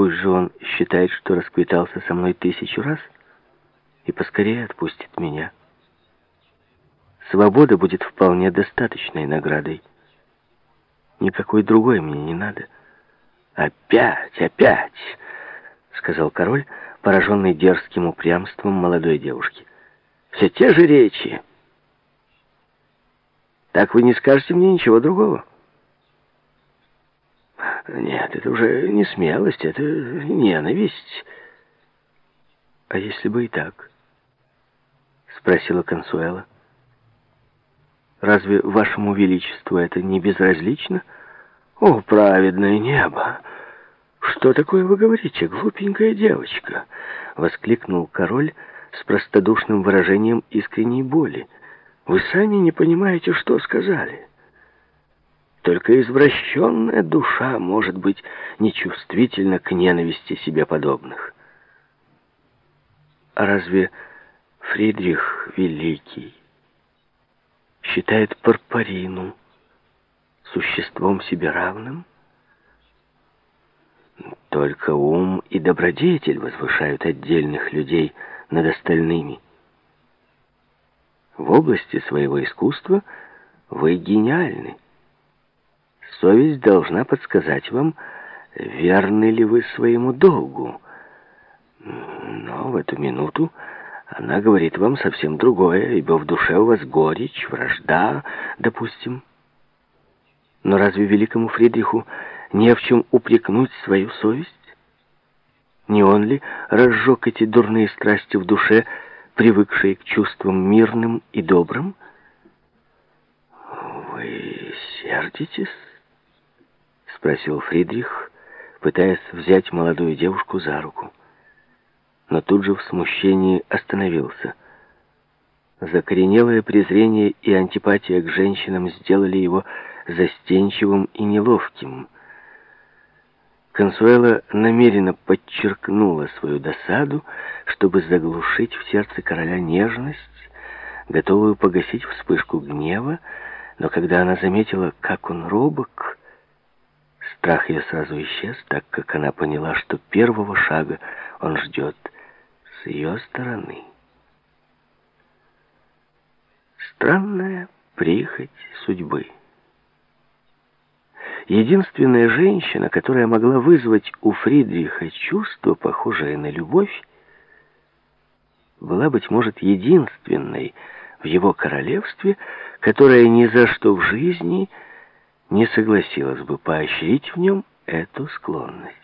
Пусть же он считает, что расквитался со мной тысячу раз и поскорее отпустит меня. Свобода будет вполне достаточной наградой. Никакой другой мне не надо. «Опять, опять!» — сказал король, пораженный дерзким упрямством молодой девушки. «Все те же речи!» «Так вы не скажете мне ничего другого?» «Нет, это уже не смелость, это ненависть». «А если бы и так?» — спросила Консуэла. «Разве вашему величеству это не безразлично?» «О, праведное небо! Что такое вы говорите, глупенькая девочка?» — воскликнул король с простодушным выражением искренней боли. «Вы сами не понимаете, что сказали. Только извращенная душа может быть нечувствительна к ненависти себе подобных. А разве Фридрих Великий считает Парпарину существом себе равным? Только ум и добродетель возвышают отдельных людей над остальными. В области своего искусства вы гениальны. Совесть должна подсказать вам, верны ли вы своему долгу. Но в эту минуту она говорит вам совсем другое, ибо в душе у вас горечь, вражда, допустим. Но разве великому Фридриху не в чем упрекнуть свою совесть? Не он ли разжег эти дурные страсти в душе, привыкшие к чувствам мирным и добрым? Вы сердитесь? Спросил Фридрих, пытаясь взять молодую девушку за руку. Но тут же в смущении остановился. Закоренелое презрение и антипатия к женщинам сделали его застенчивым и неловким. Консуэла намеренно подчеркнула свою досаду, чтобы заглушить в сердце короля нежность, готовую погасить вспышку гнева, но когда она заметила, как он робок, страх ее сразу исчез, так как она поняла, что первого шага он ждет с ее стороны. Странная прихоть судьбы. Единственная женщина, которая могла вызвать у Фридриха чувство, похожее на любовь, была, быть может, единственной в его королевстве, которая ни за что в жизни не согласилась бы поощрить в нем эту склонность.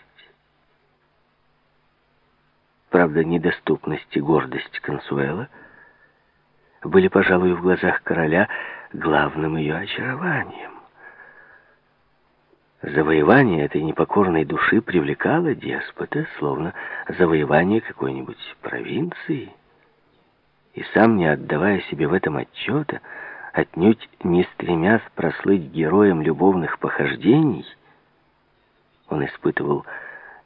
Правда, недоступность и гордость Консуэла были, пожалуй, в глазах короля главным ее очарованием. Завоевание этой непокорной души привлекало деспота, словно завоевание какой-нибудь провинции. И сам, не отдавая себе в этом отчета, отнюдь не стремясь прослыть героем любовных похождений, он испытывал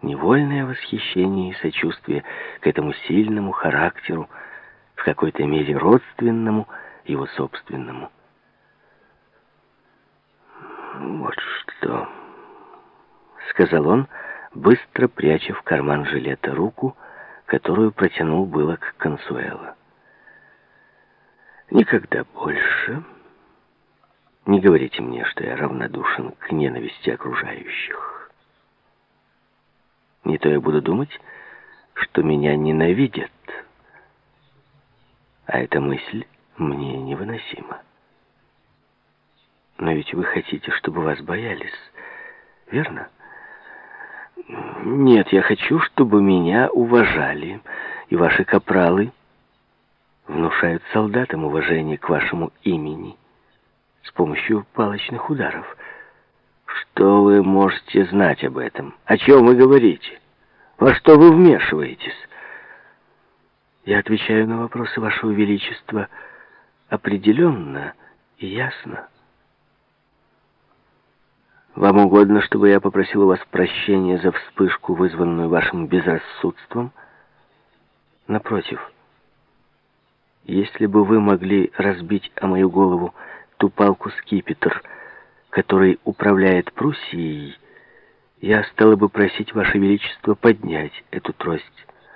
невольное восхищение и сочувствие к этому сильному характеру, в какой-то мере родственному его собственному. Вот что сказал он, быстро пряча в карман жилета руку, которую протянул было к Консуэло. «Никогда больше не говорите мне, что я равнодушен к ненависти окружающих. Не то я буду думать, что меня ненавидят, а эта мысль мне невыносима. Но ведь вы хотите, чтобы вас боялись, верно?» Нет, я хочу, чтобы меня уважали, и ваши капралы внушают солдатам уважение к вашему имени с помощью палочных ударов. Что вы можете знать об этом? О чем вы говорите? Во что вы вмешиваетесь? Я отвечаю на вопросы вашего величества определенно и ясно. Вам угодно, чтобы я попросил у вас прощения за вспышку, вызванную вашим безрассудством? Напротив, если бы вы могли разбить о мою голову ту палку-скипетр, который управляет Пруссией, я стала бы просить Ваше Величество поднять эту трость.